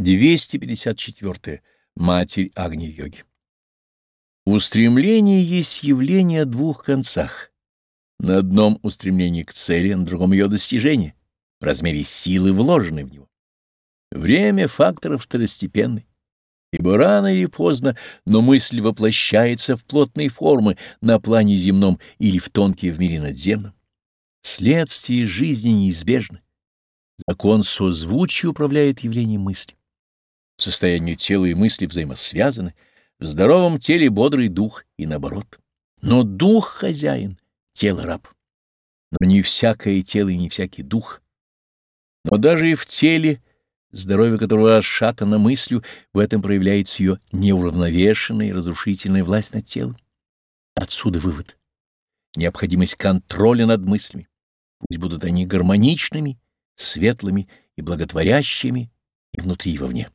254. Матерь Агни-йоги. Устремление есть явление о двух концах. На одном устремление к цели, на другом ее достижение, в размере силы, вложенной в него. Время факторов второстепенный. Ибо рано или поздно, но мысль воплощается в плотные формы на плане земном или в тонкие в мире надземном. Следствие жизни неизбежны. Закон созвучия управляет явлением мысли. Состояние тела и мысли взаимосвязаны. В здоровом теле бодрый дух и наоборот. Но дух хозяин, тело раб. Но не всякое тело и не всякий дух. Но даже и в теле, здоровье которого расшатано мыслью, в этом проявляется ее неуравновешенная и разрушительная власть над телом. Отсюда вывод. Необходимость контроля над мыслями. Пусть будут они гармоничными, светлыми и благотворящими и внутри и вовне.